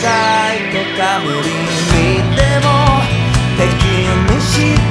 界とか無理にでも敵にし